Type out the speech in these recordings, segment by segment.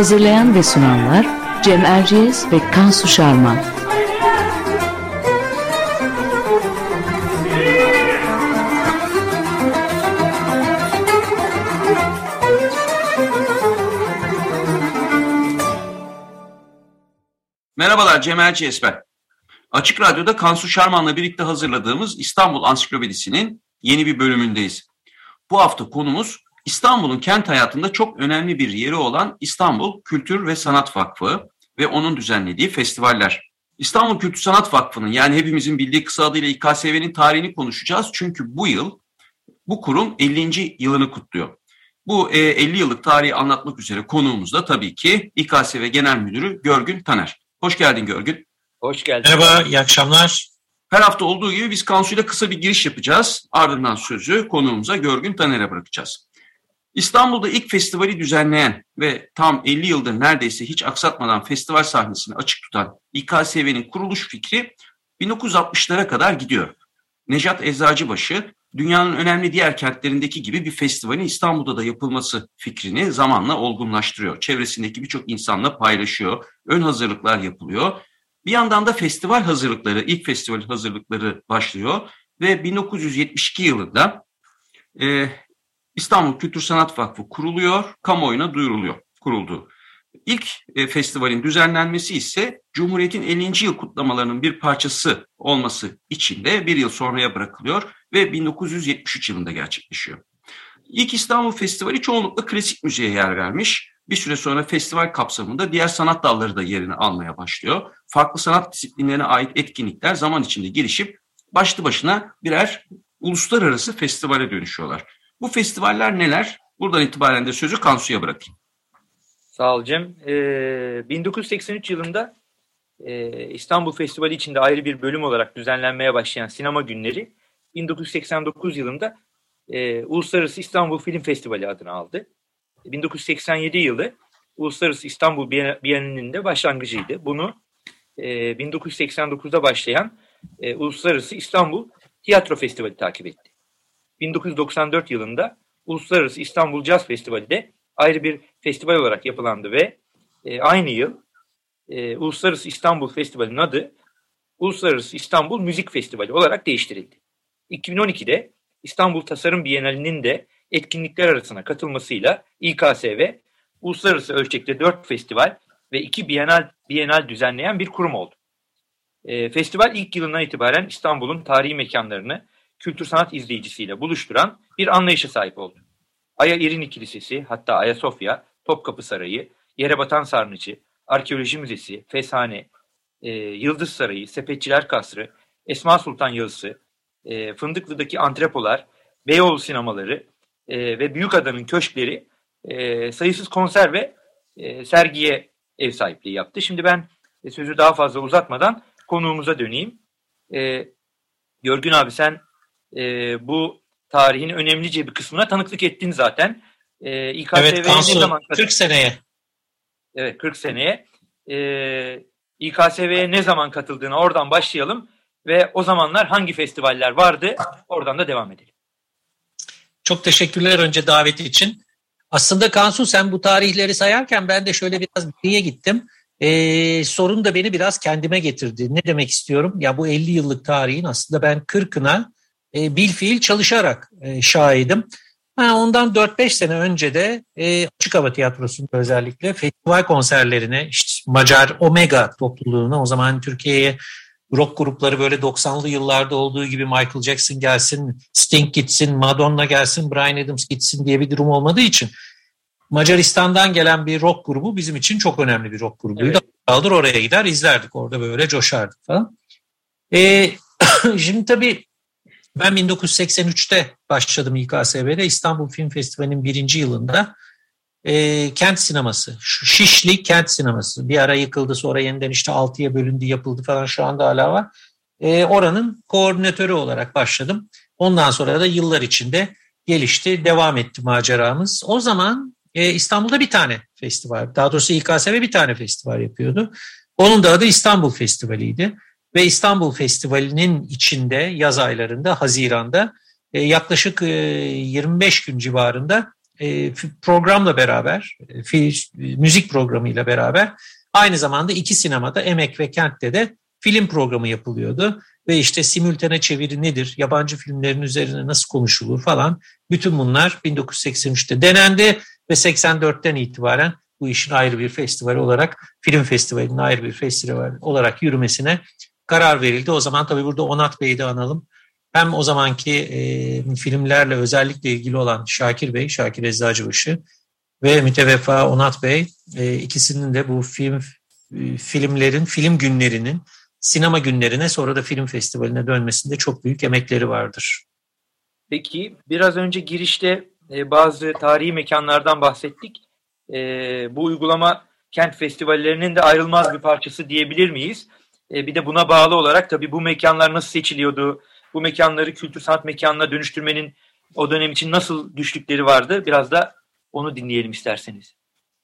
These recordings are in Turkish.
Hazırlayan ve sunanlar Cem Erciyes ve Kansu Şarman. Merhabalar Cem Erciyes ben. Açık Radyo'da Kansu Şarman'la birlikte hazırladığımız İstanbul Ansiklopedisi'nin yeni bir bölümündeyiz. Bu hafta konumuz İstanbul'un kent hayatında çok önemli bir yeri olan İstanbul Kültür ve Sanat Vakfı ve onun düzenlediği festivaller. İstanbul Kültür Sanat Vakfı'nın yani hepimizin bildiği kısa adıyla İKSV'nin tarihini konuşacağız. Çünkü bu yıl bu kurum 50. yılını kutluyor. Bu 50 yıllık tarihi anlatmak üzere konuğumuz da tabii ki İKSV Genel Müdürü Görgün Taner. Hoş geldin Görgün. Hoş geldin. Merhaba, iyi akşamlar. Her hafta olduğu gibi biz Kansu'yla kısa bir giriş yapacağız. Ardından sözü konuğumuza Görgün Taner'e bırakacağız. İstanbul'da ilk festivali düzenleyen ve tam 50 yıldır neredeyse hiç aksatmadan festival sahnesini açık tutan İKSV'nin kuruluş fikri 1960'lara kadar gidiyor. Nejat Eczacıbaşı, dünyanın önemli diğer kentlerindeki gibi bir festivalin İstanbul'da da yapılması fikrini zamanla olgunlaştırıyor. Çevresindeki birçok insanla paylaşıyor, ön hazırlıklar yapılıyor. Bir yandan da festival hazırlıkları, ilk festival hazırlıkları başlıyor ve 1972 yılında e, İstanbul Kültür Sanat Vakfı kuruluyor, kamuoyuna duyuruluyor, kuruldu. İlk e, festivalin düzenlenmesi ise Cumhuriyet'in 50. yıl kutlamalarının bir parçası olması için de bir yıl sonraya bırakılıyor ve 1973 yılında gerçekleşiyor. İlk İstanbul Festivali çoğunlukla klasik müziğe yer vermiş. Bir süre sonra festival kapsamında diğer sanat dalları da yerini almaya başlıyor. Farklı sanat disiplinlerine ait etkinlikler zaman içinde gelişip başlı başına birer uluslararası festivale dönüşüyorlar. Bu festivaller neler? Buradan itibaren de sözü Kansu'ya bırakayım. Sağ ol Cem. Ee, 1983 yılında e, İstanbul Festivali içinde ayrı bir bölüm olarak düzenlenmeye başlayan sinema günleri 1989 yılında e, Uluslararası İstanbul Film Festivali adını aldı. 1987 yılı Uluslararası İstanbul Bienalinin de başlangıcıydı. Bunu e, 1989'da başlayan e, Uluslararası İstanbul Tiyatro Festivali takip etti. 1994 yılında Uluslararası İstanbul Jazz Festivali de ayrı bir festival olarak yapılandı ve e, aynı yıl e, Uluslararası İstanbul Festivali'nin adı Uluslararası İstanbul Müzik Festivali olarak değiştirildi. 2012'de İstanbul Tasarım Bienali'nin de etkinlikler arasına katılmasıyla İKSV uluslararası ölçekte 4 festival ve 2 bienal, bienal düzenleyen bir kurum oldu. E, festival ilk yılından itibaren İstanbul'un tarihi mekanlarını kültür sanat izleyicisiyle buluşturan bir anlayışa sahip oldu. Aya İrini Kilisesi, hatta Ayasofya, Topkapı Sarayı, Yerebatan Sarnıcı, Arkeoloji Müzesi, Feshane, e, Yıldız Sarayı, Sepetçiler Kasrı, Esma Sultan Yalısı, e, Fındıklı'daki antrepolar, Beyoğlu sinemaları e, ve Büyükada'nın köşkleri e, sayısız konser ve e, sergiye ev sahipliği yaptı. Şimdi ben e, sözü daha fazla uzatmadan konuğumuza döneyim. E, Görgün abi sen e, bu tarihin önemlice bir kısmına tanıklık ettin zaten. E, İKSV'ye evet Kansu, ne zaman 40 seneye. Evet 40 seneye. E, İKSV'ye ne zaman katıldığına oradan başlayalım ve o zamanlar hangi festivaller vardı oradan da devam edelim. Çok teşekkürler önce davet için. Aslında Kansu sen bu tarihleri sayarken ben de şöyle biraz geriye gittim. Ee, sorun da beni biraz kendime getirdi. Ne demek istiyorum? Ya bu 50 yıllık tarihin aslında ben 40'ına e, bilfiil çalışarak e, şahidim. Ha, ondan 4-5 sene önce de e, Açık Hava Tiyatrosu'nda özellikle festival konserlerine, işte Macar Omega topluluğuna o zaman Türkiye'ye rock grupları böyle 90'lı yıllarda olduğu gibi Michael Jackson gelsin, Sting gitsin, Madonna gelsin, Brian Adams gitsin diye bir durum olmadığı için Macaristan'dan gelen bir rock grubu bizim için çok önemli bir rock grubuydu. Evet. Aldır oraya gider izlerdik orada böyle coşardık falan. E, şimdi tabii Ben 1983'te başladım İKSV'de İstanbul Film Festivali'nin birinci yılında e, kent sineması, Şişli kent sineması. Bir ara yıkıldı sonra yeniden işte altıya bölündü yapıldı falan şu anda hala var. E, oranın koordinatörü olarak başladım. Ondan sonra da yıllar içinde gelişti, devam etti maceramız. O zaman e, İstanbul'da bir tane festival, daha doğrusu İKSV bir tane festival yapıyordu. Onun da adı İstanbul Festivali'ydi. Ve İstanbul Festivali'nin içinde yaz aylarında, Haziran'da e, yaklaşık e, 25 gün civarında e, programla beraber, e, müzik programıyla beraber aynı zamanda iki sinemada Emek ve Kent'te de film programı yapılıyordu. Ve işte simültene çeviri nedir, yabancı filmlerin üzerine nasıl konuşulur falan bütün bunlar 1983'te denendi ve 84'ten itibaren bu işin ayrı bir festival olarak, film festivalinin ayrı bir festival olarak yürümesine karar verildi. O zaman tabii burada Onat Bey'i de analım. Hem o zamanki e, filmlerle özellikle ilgili olan Şakir Bey, Şakir Eczacıbaşı ve müteveffa Onat Bey e, ikisinin de bu film e, filmlerin, film günlerinin sinema günlerine sonra da film festivaline dönmesinde çok büyük emekleri vardır. Peki biraz önce girişte e, bazı tarihi mekanlardan bahsettik. E, bu uygulama kent festivallerinin de ayrılmaz bir parçası diyebilir miyiz? E, bir de buna bağlı olarak tabii bu mekanlar nasıl seçiliyordu? Bu mekanları kültür sanat mekanına dönüştürmenin o dönem için nasıl güçlükleri vardı? Biraz da onu dinleyelim isterseniz.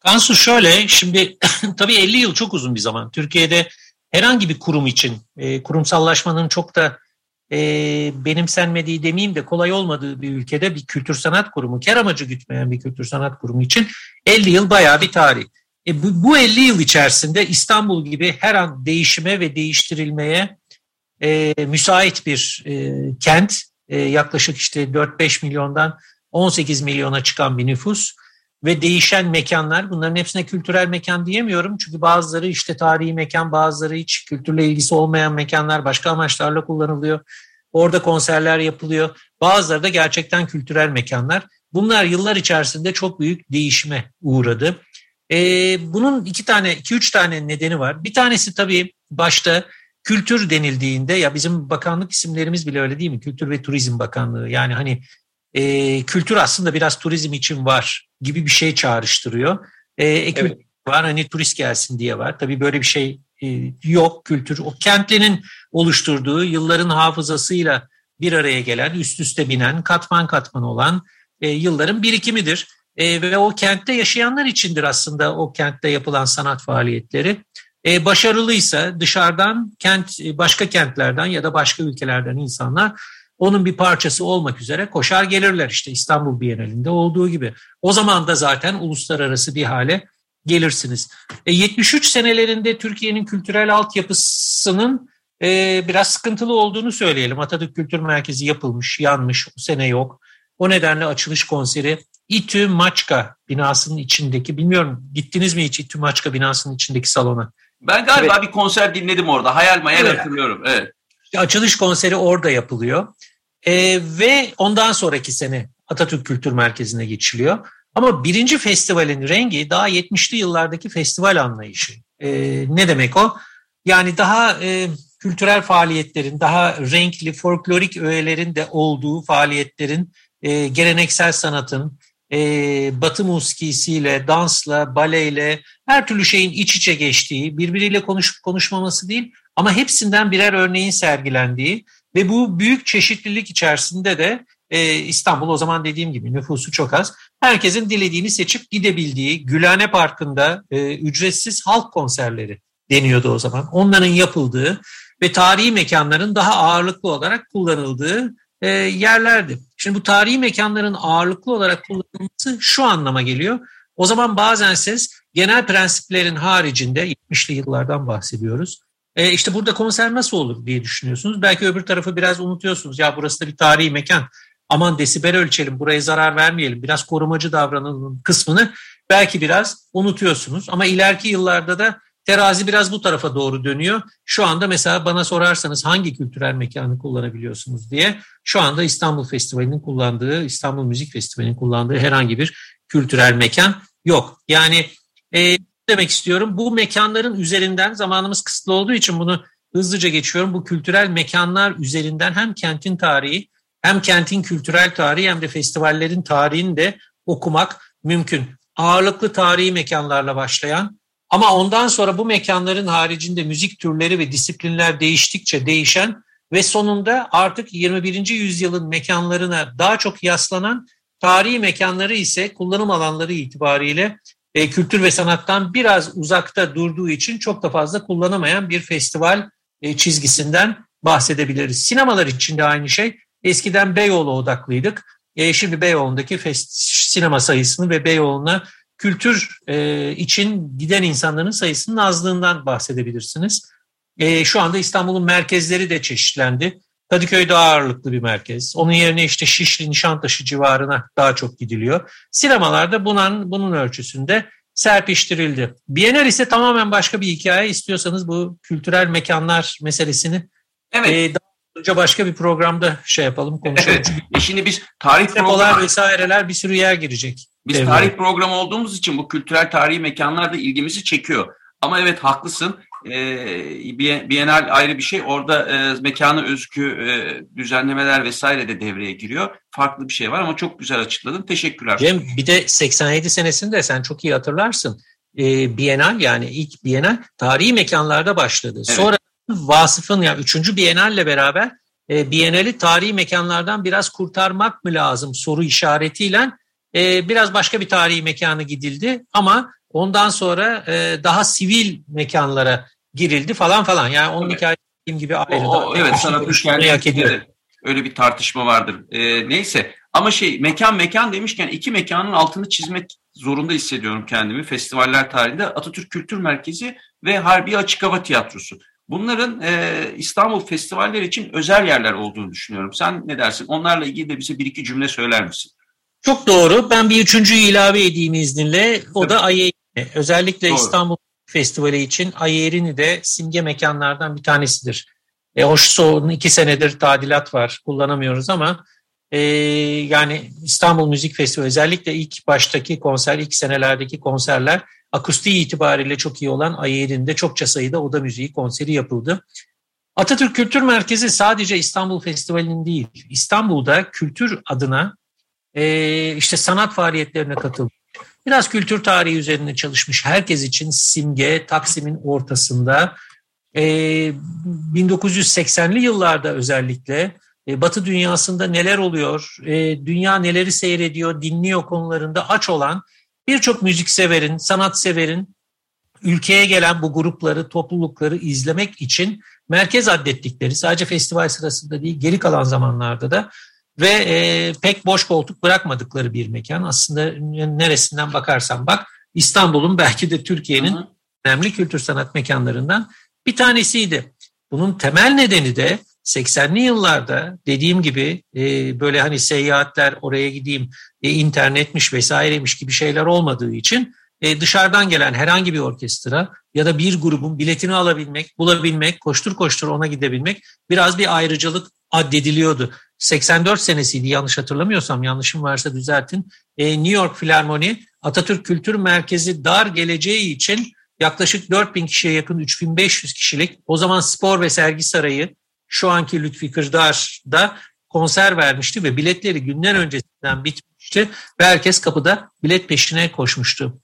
Kansu şöyle, şimdi tabii 50 yıl çok uzun bir zaman. Türkiye'de herhangi bir kurum için e, kurumsallaşmanın çok da e, benimsenmediği demeyeyim de kolay olmadığı bir ülkede bir kültür sanat kurumu, kar amacı gütmeyen bir kültür sanat kurumu için 50 yıl bayağı bir tarih. E, bu, bu 50 yıl içerisinde İstanbul gibi her an değişime ve değiştirilmeye e, müsait bir e, kent, e, yaklaşık işte 4-5 milyondan 18 milyona çıkan bir nüfus ve değişen mekanlar. Bunların hepsine kültürel mekan diyemiyorum. Çünkü bazıları işte tarihi mekan, bazıları hiç kültürle ilgisi olmayan mekanlar başka amaçlarla kullanılıyor. Orada konserler yapılıyor. Bazıları da gerçekten kültürel mekanlar. Bunlar yıllar içerisinde çok büyük değişime uğradı. Ee, bunun iki tane, iki üç tane nedeni var. Bir tanesi tabii başta kültür denildiğinde ya bizim bakanlık isimlerimiz bile öyle değil mi? Kültür ve Turizm Bakanlığı. Yani hani e, kültür aslında biraz turizm için var gibi bir şey çağrıştırıyor. E, e evet. var hani turist gelsin diye var. Tabii böyle bir şey e, yok kültür. O kentlinin oluşturduğu yılların hafızasıyla bir araya gelen, üst üste binen, katman katman olan e, yılların birikimidir. E, ve o kentte yaşayanlar içindir aslında o kentte yapılan sanat faaliyetleri. E, başarılıysa dışarıdan kent e, başka kentlerden ya da başka ülkelerden insanlar onun bir parçası olmak üzere koşar gelirler işte İstanbul Bienalinde olduğu gibi. O zaman da zaten uluslararası bir hale gelirsiniz. E, 73 senelerinde Türkiye'nin kültürel altyapısının e, biraz sıkıntılı olduğunu söyleyelim. Atatürk Kültür Merkezi yapılmış, yanmış, o sene yok. O nedenle açılış konseri İTÜ Maçka binasının içindeki, bilmiyorum gittiniz mi hiç İTÜ Maçka binasının içindeki salona? Ben galiba evet. bir konser dinledim orada. Hayal mayal evet. hatırlıyorum. Evet. Açılış konseri orada yapılıyor. Ee, ve ondan sonraki sene Atatürk Kültür Merkezi'ne geçiliyor. Ama birinci festivalin rengi daha 70'li yıllardaki festival anlayışı. Ee, ne demek o? Yani daha e, kültürel faaliyetlerin, daha renkli, folklorik öğelerin de olduğu faaliyetlerin, e, geleneksel sanatın, e, batı muskisiyle, dansla, baleyle, her türlü şeyin iç içe geçtiği, birbiriyle konuşup konuşmaması değil ama hepsinden birer örneğin sergilendiği ve bu büyük çeşitlilik içerisinde de e, İstanbul o zaman dediğim gibi nüfusu çok az. Herkesin dilediğini seçip gidebildiği Gülhane Parkı'nda e, ücretsiz halk konserleri deniyordu o zaman. Onların yapıldığı ve tarihi mekanların daha ağırlıklı olarak kullanıldığı e, yerlerdi. Şimdi bu tarihi mekanların ağırlıklı olarak kullanılması şu anlama geliyor. O zaman bazen siz genel prensiplerin haricinde 70'li yıllardan bahsediyoruz. E, işte burada konser nasıl olur diye düşünüyorsunuz. Belki öbür tarafı biraz unutuyorsunuz. Ya burası da bir tarihi mekan. Aman desibel ölçelim, buraya zarar vermeyelim, biraz korumacı davranalım kısmını belki biraz unutuyorsunuz. Ama ileriki yıllarda da terazi biraz bu tarafa doğru dönüyor. Şu anda mesela bana sorarsanız hangi kültürel mekanı kullanabiliyorsunuz diye şu anda İstanbul Festivali'nin kullandığı, İstanbul Müzik Festivali'nin kullandığı herhangi bir kültürel mekan yok. Yani e, demek istiyorum bu mekanların üzerinden zamanımız kısıtlı olduğu için bunu hızlıca geçiyorum. Bu kültürel mekanlar üzerinden hem kentin tarihi hem kentin kültürel tarihi hem de festivallerin tarihini de okumak mümkün. Ağırlıklı tarihi mekanlarla başlayan ama ondan sonra bu mekanların haricinde müzik türleri ve disiplinler değiştikçe değişen ve sonunda artık 21. yüzyılın mekanlarına daha çok yaslanan tarihi mekanları ise kullanım alanları itibariyle e, kültür ve sanattan biraz uzakta durduğu için çok da fazla kullanamayan bir festival e, çizgisinden bahsedebiliriz. Sinemalar için de aynı şey. Eskiden Beyoğlu odaklıydık. E, şimdi Beyoğlu'ndaki fest, sinema sayısını ve Beyoğlu'na kültür e, için giden insanların sayısının azlığından bahsedebilirsiniz. E, şu anda İstanbul'un merkezleri de çeşitlendi. Kadıköy daha ağırlıklı bir merkez. Onun yerine işte Şişli, Nişantaşı civarına daha çok gidiliyor. Sinemalarda bunun, bunun ölçüsünde serpiştirildi. Bienal ise tamamen başka bir hikaye. İstiyorsanız bu kültürel mekanlar meselesini evet. e, daha önce başka bir programda şey yapalım konuşalım. Evet. E şimdi biz tarih programı vesaireler bir sürü yer girecek. Biz devreye. tarih programı olduğumuz için bu kültürel tarihi mekanlar da ilgimizi çekiyor. Ama evet haklısın. E, Bienal ayrı bir şey. Orada e, mekana özgü e, düzenlemeler vesaire de devreye giriyor. Farklı bir şey var ama çok güzel açıkladın. Teşekkürler. Cem bir de 87 senesinde sen çok iyi hatırlarsın. E, Bienal yani ilk Bienal tarihi mekanlarda başladı. Evet. Sonra Vasıf'ın yani 3. Bienal'le beraber e, Bienal'i tarihi mekanlardan biraz kurtarmak mı lazım soru işaretiyle e, biraz başka bir tarihi mekanı gidildi ama ondan sonra e, daha sivil mekanlara girildi falan falan. Yani onun evet. hikayesi gibi ayrı. O, o, evet sanat üçgenliği öyle bir tartışma vardır. E, neyse ama şey mekan mekan demişken iki mekanın altını çizmek zorunda hissediyorum kendimi. Festivaller tarihinde Atatürk Kültür Merkezi ve Harbi Açık Hava Tiyatrosu. Bunların e, İstanbul festivaller için özel yerler olduğunu düşünüyorum. Sen ne dersin? Onlarla ilgili de bize bir iki cümle söyler misin? Çok doğru. Ben bir üçüncüyü ilave edeyim izninle. O Tabii. da Ayeri. Özellikle doğru. İstanbul Festivali için Ayeri'ni de simge mekanlardan bir tanesidir. E, Hoşsoğlu'nun iki senedir tadilat var. Kullanamıyoruz ama e, yani İstanbul Müzik Festivali özellikle ilk baştaki konser, ilk senelerdeki konserler akustiği itibariyle çok iyi olan Ayeri'nde çokça sayıda oda müziği konseri yapıldı. Atatürk Kültür Merkezi sadece İstanbul Festivali'nin değil, İstanbul'da kültür adına e, işte sanat faaliyetlerine katıldı. Biraz kültür tarihi üzerine çalışmış. Herkes için simge Taksim'in ortasında. E, 1980'li yıllarda özellikle e, Batı dünyasında neler oluyor, e, dünya neleri seyrediyor, dinliyor konularında aç olan birçok müzikseverin, sanatseverin ülkeye gelen bu grupları, toplulukları izlemek için merkez adettikleri sadece festival sırasında değil geri kalan zamanlarda da ve e, pek boş koltuk bırakmadıkları bir mekan. Aslında neresinden bakarsan bak İstanbul'un belki de Türkiye'nin önemli kültür sanat mekanlarından bir tanesiydi. Bunun temel nedeni de 80'li yıllarda dediğim gibi e, böyle hani seyahatler oraya gideyim e, internetmiş vesairemiş gibi şeyler olmadığı için e, dışarıdan gelen herhangi bir orkestra ya da bir grubun biletini alabilmek, bulabilmek, koştur koştur ona gidebilmek biraz bir ayrıcalık addediliyordu. 84 senesiydi yanlış hatırlamıyorsam yanlışım varsa düzeltin. E, New York Filarmoni Atatürk Kültür Merkezi dar geleceği için yaklaşık 4000 kişiye yakın 3500 kişilik o zaman spor ve sergi sarayı şu anki Lütfi Kırdar'da konser vermişti ve biletleri günden öncesinden bitmişti ve herkes kapıda bilet peşine koşmuştu.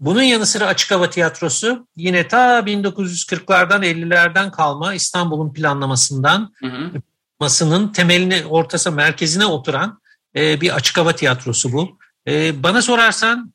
Bunun yanı sıra Açık Hava Tiyatrosu yine ta 1940'lardan 50'lerden kalma İstanbul'un planlamasından hı hı masının temeline, ortası, merkezine oturan e, bir açık hava tiyatrosu bu. E, bana sorarsan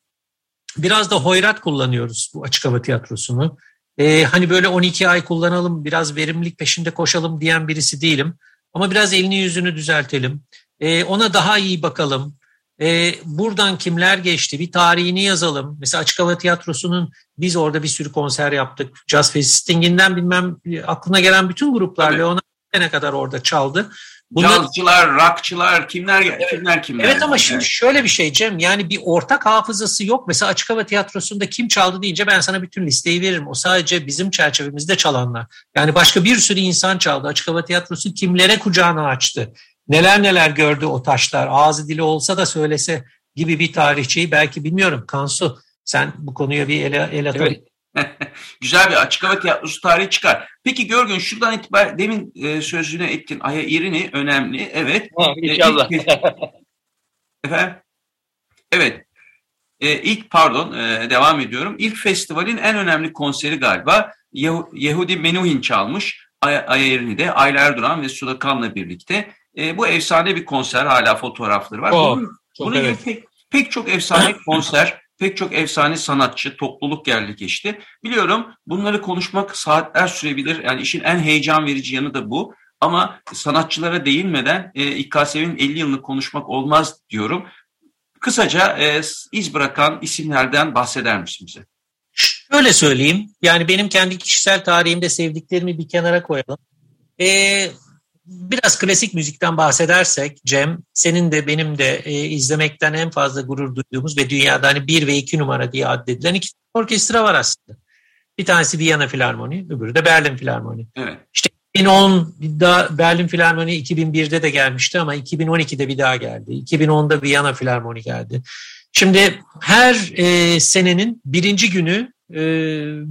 biraz da hoyrat kullanıyoruz bu açık hava tiyatrosunu. E, hani böyle 12 ay kullanalım, biraz verimlilik peşinde koşalım diyen birisi değilim. Ama biraz elini yüzünü düzeltelim. E, ona daha iyi bakalım. E, buradan kimler geçti bir tarihini yazalım. Mesela Açık Hava Tiyatrosu'nun biz orada bir sürü konser yaptık. Jazz Festinginden bilmem aklına gelen bütün gruplarla ona sene kadar orada çaldı. Bunlar, Cazcılar, rockçılar, kimler evet, kimler kimler. Evet ama şimdi şöyle bir şey Cem yani bir ortak hafızası yok. Mesela Açık Hava Tiyatrosu'nda kim çaldı deyince ben sana bütün listeyi veririm. O sadece bizim çerçevemizde çalanlar. Yani başka bir sürü insan çaldı. Açık Hava Tiyatrosu kimlere kucağını açtı. Neler neler gördü o taşlar. Ağzı dili olsa da söylese gibi bir tarihçeyi belki bilmiyorum. Kansu sen bu konuya bir ele, el atabilir. Evet. Güzel bir açık hava tiyatrosu tarihi çıkar. Peki Görgün şuradan itibaren demin e, sözünü ettin. Aya irini önemli. Evet. Ha, inşallah. E, efendim? Evet. E, ilk pardon e, devam ediyorum. İlk festivalin en önemli konseri galiba Yehu, Yehudi Menuhin çalmış. Ay, Aya irini de Ayla Erduran ve Suda Kan'la birlikte. E, bu efsane bir konser. Hala fotoğrafları var. Oh, bunun çok bunun evet. pek, pek çok efsane konser, pek çok efsane sanatçı, topluluk geldi geçti. Biliyorum bunları konuşmak saatler sürebilir. Yani işin en heyecan verici yanı da bu. Ama sanatçılara değinmeden e, İKSV'nin 50 yılını konuşmak olmaz diyorum. Kısaca e, iz bırakan isimlerden bahseder misin bize? Şöyle söyleyeyim. Yani benim kendi kişisel tarihimde sevdiklerimi bir kenara koyalım. Ee, biraz klasik müzikten bahsedersek Cem, senin de benim de e, izlemekten en fazla gurur duyduğumuz ve dünyada hani bir ve iki numara diye addedilen iki orkestra var aslında. Bir tanesi Viyana Filarmoni, öbürü de Berlin Filarmoni. Evet. 2010 da Berlin Filarmoni 2001'de de gelmişti ama 2012'de bir daha geldi. 2010'da Viyana Filarmoni geldi. Şimdi her e, senenin birinci günü e,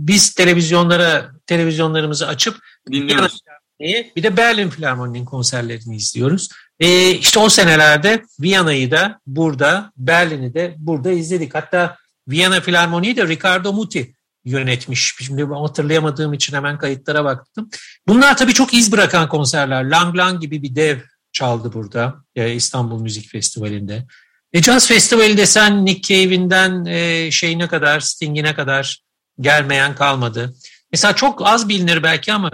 biz televizyonlara televizyonlarımızı açıp Dinliyoruz. Filarmoni'yi, bir de Berlin Filarmoni'nin konserlerini izliyoruz. E, işte o senelerde Viyana'yı da burada, Berlin'i de burada izledik. Hatta Viyana Filarmoni'yi de Ricardo Muti yönetmiş. Şimdi hatırlayamadığım için hemen kayıtlara baktım. Bunlar tabii çok iz bırakan konserler. Lang Lang gibi bir dev çaldı burada e, İstanbul Müzik Festivali'nde. E, Jazz Festivali desen Nick Cave'inden e, şeyine kadar, Sting'ine kadar gelmeyen kalmadı. Mesela çok az bilinir belki ama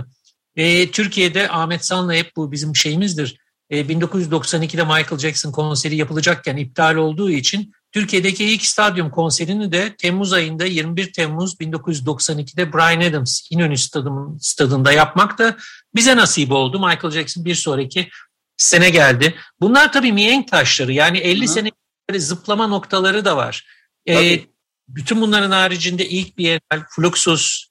e, Türkiye'de Ahmet San'la hep bu bizim şeyimizdir. E, 1992'de Michael Jackson konseri yapılacakken iptal olduğu için Türkiye'deki ilk stadyum konserini de Temmuz ayında 21 Temmuz 1992'de Brian Adams İnönü Stadyum, stadında yapmak da bize nasip oldu. Michael Jackson bir sonraki sene geldi. Bunlar tabii mihenk taşları yani 50 Hı. sene zıplama noktaları da var. E, bütün bunların haricinde ilk Bienal, Fluxus,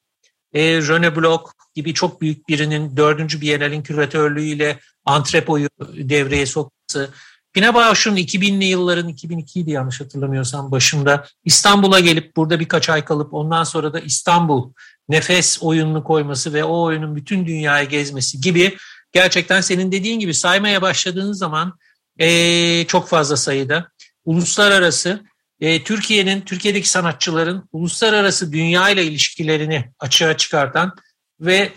e, Rene Bloch gibi çok büyük birinin dördüncü Bienal'in küratörlüğüyle Antrepo'yu devreye sokması, Pina Bausch'un 2000'li yılların 2002'ydi yanlış hatırlamıyorsam başında İstanbul'a gelip burada birkaç ay kalıp ondan sonra da İstanbul nefes oyununu koyması ve o oyunun bütün dünyayı gezmesi gibi gerçekten senin dediğin gibi saymaya başladığınız zaman eee, çok fazla sayıda uluslararası e, Türkiye'nin, Türkiye'deki sanatçıların uluslararası dünya ile ilişkilerini açığa çıkartan ve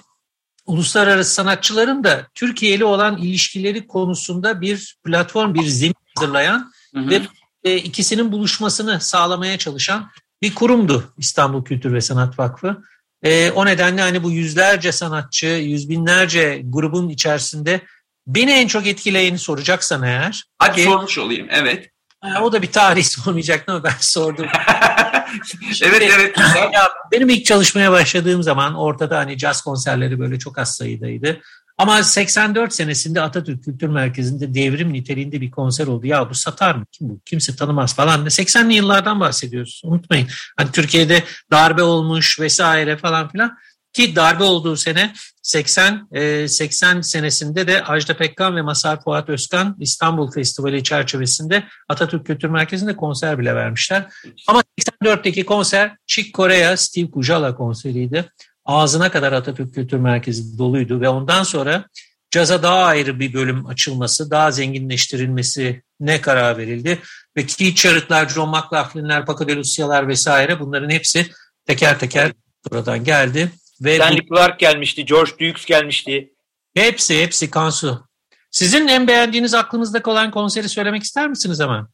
uluslararası sanatçıların da Türkiye ile olan ilişkileri konusunda bir platform, bir zemin hazırlayan Hı hı. ve e, ikisinin buluşmasını sağlamaya çalışan bir kurumdu İstanbul Kültür ve Sanat Vakfı. E, o nedenle hani bu yüzlerce sanatçı, yüz binlerce grubun içerisinde beni en çok etkileyeni soracaksan eğer, Hadi ki- sormuş olayım. Evet. Ha, o da bir tarih sormayacaktı ama ben sordum. evet evet güzel. Ya benim ilk çalışmaya başladığım zaman ortada hani caz konserleri böyle çok az sayıdaydı. Ama 84 senesinde Atatürk Kültür Merkezi'nde devrim niteliğinde bir konser oldu. Ya bu satar mı? Kim bu? Kimse tanımaz falan. 80'li yıllardan bahsediyoruz. Unutmayın. Hani Türkiye'de darbe olmuş vesaire falan filan. Ki darbe olduğu sene 80 e, 80 senesinde de Ajda Pekkan ve Masar Fuat Özkan İstanbul Festivali çerçevesinde Atatürk Kültür Merkezi'nde konser bile vermişler. Ama 84'teki konser Chick Corea, Steve Kujala konseriydi. Ağzına kadar Atatürk Kültür Merkezi doluydu ve ondan sonra caza daha ayrı bir bölüm açılması, daha zenginleştirilmesi ne karar verildi. Ve Keith Jarrett'lar, John McLaughlin'ler, Paco de Lucia'lar vesaire bunların hepsi teker teker sonradan geldi. Ve bu- Stanley Clark gelmişti, George Dukes gelmişti. hepsi hepsi Kansu. Sizin en beğendiğiniz aklınızda kalan konseri söylemek ister misiniz hemen?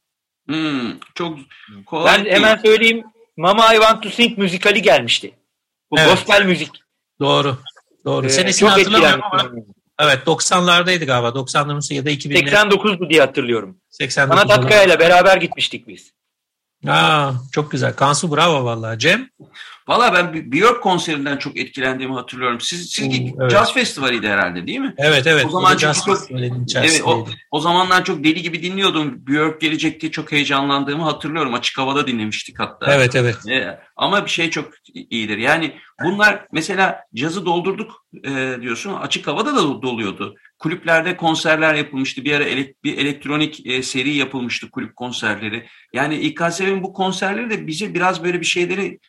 Hmm, çok kolay Ben değil. hemen söyleyeyim. Mama I Want to Sing müzikali gelmişti. Bu Evet. gospel müzik. Doğru. Doğru. Ee, Senesini çok hatırlamıyorum ama evet 90'lardaydı galiba. 90'ların ya da 2000'lerin 89'du diye hatırlıyorum. 89. Sanat Akkaya ile beraber gitmiştik biz. Aa, çok güzel. Kansu bravo vallahi. Cem? Valla ben Björk konserinden çok etkilendiğimi hatırlıyorum. Siz, sizinki Oo, evet. Caz Festivali'ydi herhalde değil mi? Evet evet. O zaman çünkü çok- Evet, o, o zamanlar çok deli gibi dinliyordum. Björk gelecek diye çok heyecanlandığımı hatırlıyorum. Açık havada dinlemiştik hatta. Evet evet. Ee, ama bir şey çok iyidir. Yani bunlar mesela cazı doldurduk e, diyorsun. Açık havada da doluyordu. Kulüplerde konserler yapılmıştı. Bir ara elek- bir elektronik e, seri yapılmıştı kulüp konserleri. Yani İKSV'nin bu konserleri de bize biraz böyle bir şeyleri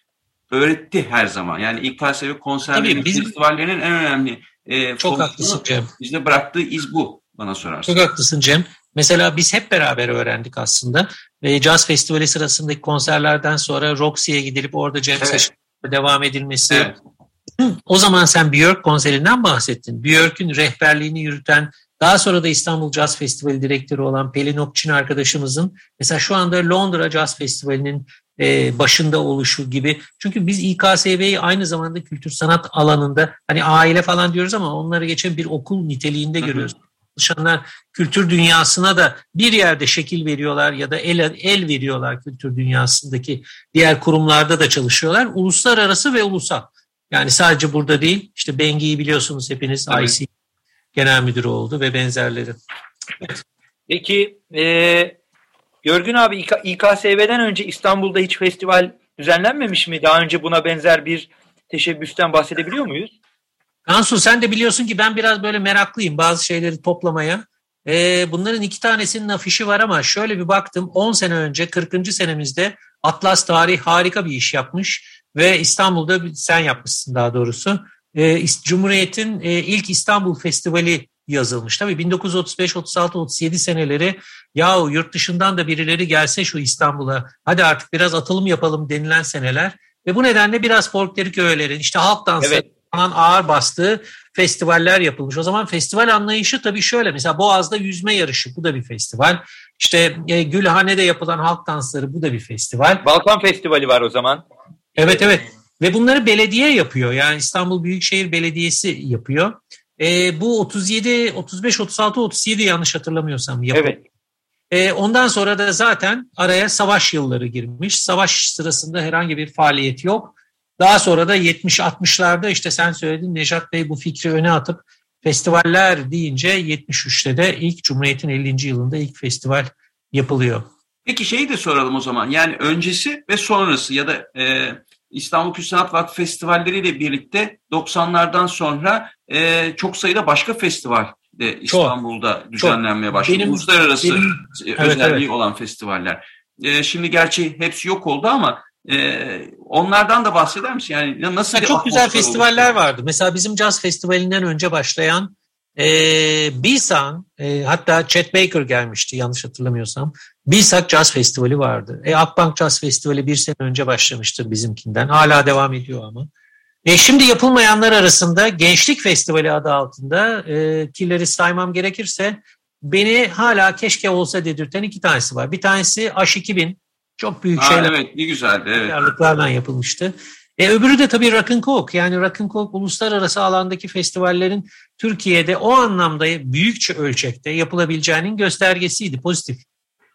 öğretti her zaman. Yani İKSV konserleri bizim... festivallerinin en önemli e, Çok haklısın Cem. Bizde bıraktığı iz bu bana sorarsan. Çok haklısın Cem. Mesela biz hep beraber öğrendik aslında. E, Jazz Festivali sırasındaki konserlerden sonra Roxy'ye gidilip orada Cem evet. devam edilmesi. Evet. O zaman sen Björk konserinden bahsettin. Björk'ün rehberliğini yürüten, daha sonra da İstanbul Jazz Festivali direktörü olan Pelin Okçin arkadaşımızın mesela şu anda Londra Jazz Festivali'nin e, başında oluşu gibi. Çünkü biz İKSV'yi aynı zamanda kültür sanat alanında hani aile falan diyoruz ama onları geçen bir okul niteliğinde görüyoruz. Çalışanlar kültür dünyasına da bir yerde şekil veriyorlar ya da el, el veriyorlar kültür dünyasındaki diğer kurumlarda da çalışıyorlar. Uluslararası ve ulusal. Yani sadece burada değil. İşte Bengi'yi biliyorsunuz hepiniz evet. IC genel müdürü oldu ve benzerleri. Evet. Peki e, Görgün abi İK, İKSV'den önce İstanbul'da hiç festival düzenlenmemiş mi? Daha önce buna benzer bir teşebbüsten bahsedebiliyor muyuz? Kansu sen de biliyorsun ki ben biraz böyle meraklıyım bazı şeyleri toplamaya. Ee, bunların iki tanesinin afişi var ama şöyle bir baktım 10 sene önce 40. senemizde Atlas Tarih harika bir iş yapmış ve İstanbul'da sen yapmışsın daha doğrusu. Ee, Cumhuriyet'in e, ilk İstanbul Festivali yazılmış. Tabii 1935, 36, 37 seneleri yahu yurt dışından da birileri gelse şu İstanbul'a hadi artık biraz atılım yapalım denilen seneler. Ve bu nedenle biraz folklorik öğelerin işte halk dansı evet. falan ağır bastığı festivaller yapılmış. O zaman festival anlayışı tabii şöyle mesela Boğaz'da yüzme yarışı bu da bir festival. İşte e, Gülhane'de yapılan halk dansları bu da bir festival. Balkan Festivali var o zaman. Evet evet ve bunları belediye yapıyor yani İstanbul Büyükşehir Belediyesi yapıyor. E, bu 37, 35, 36, 37 yanlış hatırlamıyorsam yapıldı. Evet. E, ondan sonra da zaten araya savaş yılları girmiş. Savaş sırasında herhangi bir faaliyet yok. Daha sonra da 70-60'larda işte sen söyledin Nejat Bey bu fikri öne atıp festivaller deyince 73'te de ilk Cumhuriyet'in 50. yılında ilk festival yapılıyor. Peki şeyi de soralım o zaman. Yani öncesi ve sonrası ya da e, İstanbul Kültür Sanat Vakfı festivalleriyle birlikte 90'lardan sonra e, çok sayıda başka festival de İstanbul'da çok, düzenlenmeye başladı. Benim, Uluslararası benim, özelliği evet, olan festivaller. E, şimdi gerçi hepsi yok oldu ama e, onlardan da bahseder misin? Yani nasıl ya Çok güzel festivaller oluştu? vardı. Mesela bizim Jazz Festivali'nden önce başlayan e, Bisan, e, hatta Chet Baker gelmişti yanlış hatırlamıyorsam. Bilsak Jazz Festivali vardı. E, Akbank Jazz Festivali bir sene önce başlamıştır bizimkinden. Hala devam ediyor ama. E, şimdi yapılmayanlar arasında Gençlik Festivali adı altında e, kileri saymam gerekirse beni hala keşke olsa dedirten iki tanesi var. Bir tanesi H2000 çok büyük Aa, şeyler. Evet ne güzeldi. Evet. yapılmıştı. E, öbürü de tabii Rock and Coke. Yani Rock and Coke uluslararası alandaki festivallerin Türkiye'de o anlamda büyükçe ölçekte yapılabileceğinin göstergesiydi. Pozitif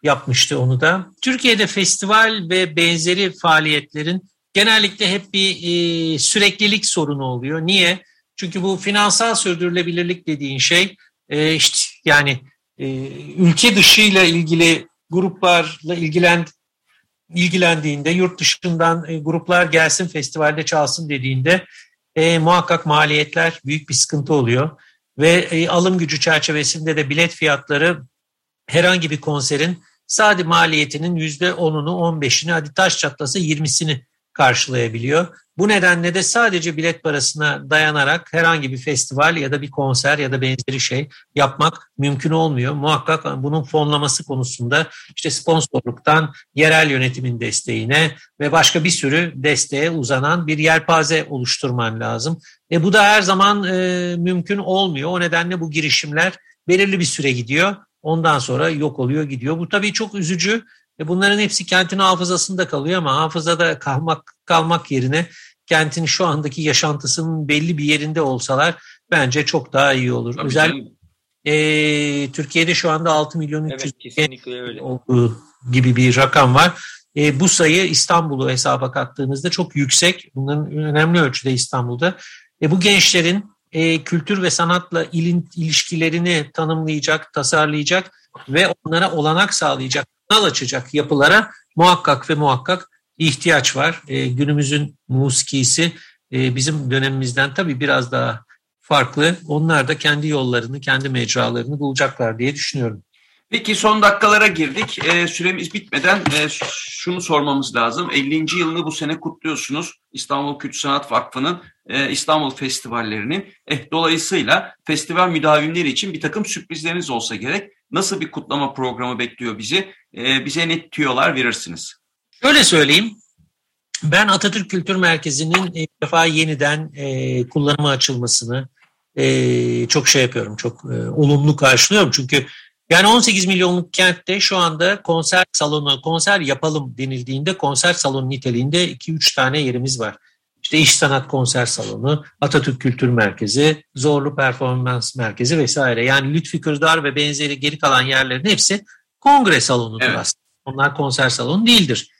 yapmıştı onu da. Türkiye'de festival ve benzeri faaliyetlerin genellikle hep bir e, süreklilik sorunu oluyor. Niye? Çünkü bu finansal sürdürülebilirlik dediğin şey e, işte yani e, ülke dışıyla ilgili gruplarla ilgilen ilgilendiğinde yurt dışından e, gruplar gelsin festivalde çalsın dediğinde e, muhakkak maliyetler büyük bir sıkıntı oluyor ve e, alım gücü çerçevesinde de bilet fiyatları herhangi bir konserin sadece maliyetinin %10'unu 15'ini hadi taş çatlasa 20'sini karşılayabiliyor. Bu nedenle de sadece bilet parasına dayanarak herhangi bir festival ya da bir konser ya da benzeri şey yapmak mümkün olmuyor. Muhakkak bunun fonlaması konusunda işte sponsorluktan yerel yönetimin desteğine ve başka bir sürü desteğe uzanan bir yelpaze oluşturman lazım. E bu da her zaman e, mümkün olmuyor. O nedenle bu girişimler belirli bir süre gidiyor. Ondan sonra yok oluyor gidiyor. Bu tabii çok üzücü. E bunların hepsi kentin hafızasında kalıyor ama hafızada kalmak kalmak yerine kentin şu andaki yaşantısının belli bir yerinde olsalar bence çok daha iyi olur. Tabii Özel e, Türkiye'de şu anda 6 milyon 300 evet, olduğu gibi bir rakam var. E, bu sayı İstanbul'u hesaba kattığınızda çok yüksek. Bunların önemli ölçüde İstanbul'da. E, bu gençlerin e, kültür ve sanatla ilin, ilişkilerini tanımlayacak, tasarlayacak ve onlara olanak sağlayacak, kanal açacak yapılara muhakkak ve muhakkak ihtiyaç var. E, günümüzün muskisi e, bizim dönemimizden tabii biraz daha farklı. Onlar da kendi yollarını, kendi mecralarını bulacaklar diye düşünüyorum. Peki son dakikalara girdik. E, süremiz bitmeden e, şunu sormamız lazım. 50. yılını bu sene kutluyorsunuz. İstanbul Kültür Sanat Vakfı'nın e, İstanbul Festivallerinin. Eh, dolayısıyla festival müdavimleri için bir takım sürprizleriniz olsa gerek. Nasıl bir kutlama programı bekliyor bizi? E, bize ne tüyolar verirsiniz? Şöyle söyleyeyim. Ben Atatürk Kültür Merkezi'nin ilk defa yeniden e, kullanıma açılmasını e, çok şey yapıyorum. Çok e, olumlu karşılıyorum. Çünkü yani 18 milyonluk kentte şu anda konser salonu, konser yapalım denildiğinde konser salonu niteliğinde 2-3 tane yerimiz var. İşte İş Sanat Konser Salonu, Atatürk Kültür Merkezi, Zorlu Performans Merkezi vesaire. Yani Lütfi Kırdar ve benzeri geri kalan yerlerin hepsi kongre salonudur evet. aslında. Onlar konser salonu değildir.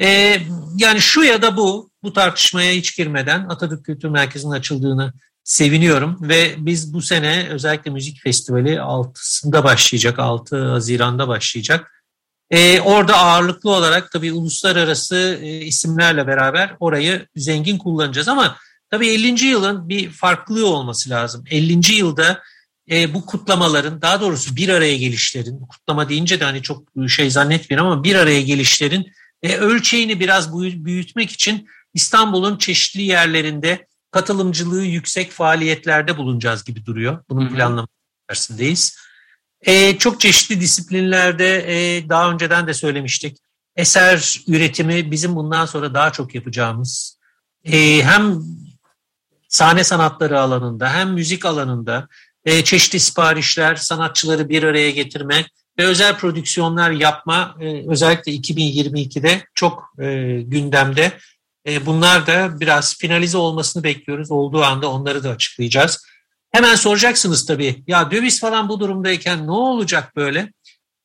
Ee, yani şu ya da bu, bu tartışmaya hiç girmeden Atatürk Kültür Merkezi'nin açıldığını seviniyorum ve biz bu sene özellikle müzik festivali 6'sında başlayacak, 6 Haziran'da başlayacak. Ee, orada ağırlıklı olarak tabii uluslararası e, isimlerle beraber orayı zengin kullanacağız ama tabii 50. yılın bir farklılığı olması lazım. 50. yılda e, bu kutlamaların daha doğrusu bir araya gelişlerin, kutlama deyince de hani çok şey zannetmiyorum ama bir araya gelişlerin e, ölçeğini biraz büyütmek için İstanbul'un çeşitli yerlerinde katılımcılığı yüksek faaliyetlerde bulunacağız gibi duruyor. Bunun planlaması içerisindeyiz. E, çok çeşitli disiplinlerde e, daha önceden de söylemiştik. Eser üretimi bizim bundan sonra daha çok yapacağımız e, hem sahne sanatları alanında hem müzik alanında e, çeşitli siparişler, sanatçıları bir araya getirme ve özel prodüksiyonlar yapma e, özellikle 2022'de çok e, gündemde. E, bunlar da biraz finalize olmasını bekliyoruz. Olduğu anda onları da açıklayacağız. Hemen soracaksınız tabii ya döviz falan bu durumdayken ne olacak böyle?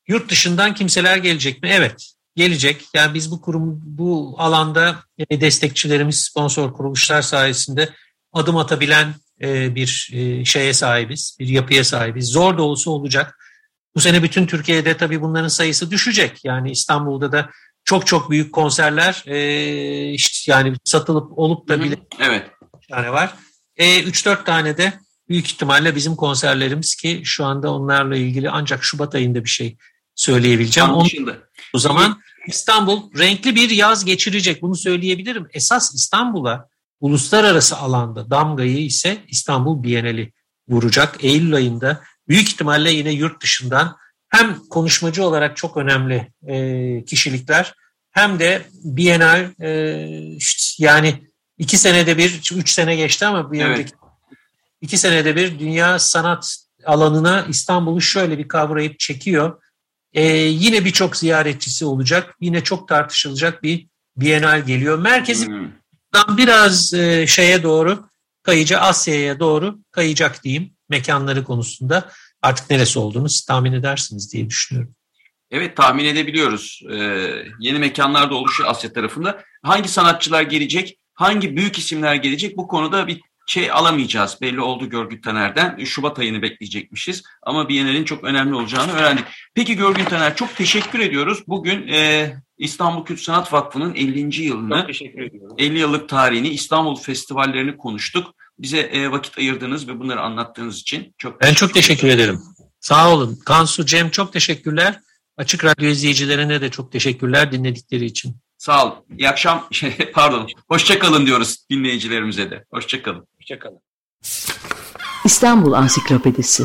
Yurt dışından kimseler gelecek mi? Evet gelecek. Yani biz bu kurum bu alanda e, destekçilerimiz sponsor kuruluşlar sayesinde adım atabilen e, bir e, şeye sahibiz, bir yapıya sahibiz. Zor da olsa olacak. Bu sene bütün Türkiye'de tabii bunların sayısı düşecek. Yani İstanbul'da da çok çok büyük konserler işte yani satılıp olup da bile evet. tane var. 3-4 tane de büyük ihtimalle bizim konserlerimiz ki şu anda onlarla ilgili ancak Şubat ayında bir şey söyleyebileceğim. Onun, o zaman İstanbul renkli bir yaz geçirecek bunu söyleyebilirim. Esas İstanbul'a uluslararası alanda damgayı ise İstanbul Bienali vuracak. Eylül ayında büyük ihtimalle yine yurt dışından hem konuşmacı olarak çok önemli e, kişilikler hem de Bienal e, yani iki senede bir, üç sene geçti ama bir evet. önceki iki senede bir dünya sanat alanına İstanbul'u şöyle bir kavrayıp çekiyor. E, yine birçok ziyaretçisi olacak. Yine çok tartışılacak bir Bienal geliyor. Merkezi hmm biraz e, şeye doğru kayıcı Asya'ya doğru kayacak diyeyim mekanları konusunda. Artık neresi olduğunu siz tahmin edersiniz diye düşünüyorum. Evet tahmin edebiliyoruz. Ee, yeni mekanlar da oluşuyor Asya tarafında. Hangi sanatçılar gelecek, hangi büyük isimler gelecek bu konuda bir şey alamayacağız. Belli oldu Görgün Taner'den. Şubat ayını bekleyecekmişiz. Ama Biennial'in çok önemli olacağını öğrendik. Peki Görgün Taner çok teşekkür ediyoruz. Bugün e, İstanbul Kültür Sanat Vakfı'nın 50. yılını, 50 yıllık tarihini, İstanbul festivallerini konuştuk. Bize e, vakit ayırdığınız ve bunları anlattığınız için çok Ben çok teşekkür ederim. Sağ olun. Kansu, Cem çok teşekkürler. Açık Radyo izleyicilerine de çok teşekkürler dinledikleri için. Sağ olun. İyi akşam, pardon, hoşçakalın diyoruz dinleyicilerimize de. Hoşçakalın. Hoşçakalın. İstanbul Ansiklopedisi